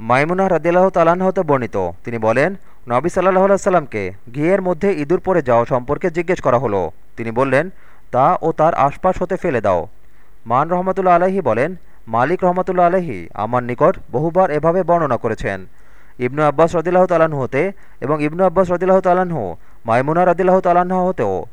মাইমুনা রদিল্লাহ তালাহতে বর্ণিত। তিনি বলেন, নবী সাল্লাহ সাল্লামকে ঘিয়ের মধ্যে ইঁদুর পরে যাওয়া সম্পর্কে জিজ্ঞেস করা হলো। তিনি বললেন, তা ও তার আশপাশ হতে ফেলে দাও। মান রহমতুল্লা আলহি বলেন, মালিক রহমতুল্লা আলহি আমার নিকট বহুবার এভাবে বর্ণনা করেছেন। ইবনু আব্বাস রদিল্লাহ তালাহ হতে এবং ইবনু আব্বাস রদিল্লাহ তালাহ মাইমুনা রদিল্লাহ তালাহ হতেও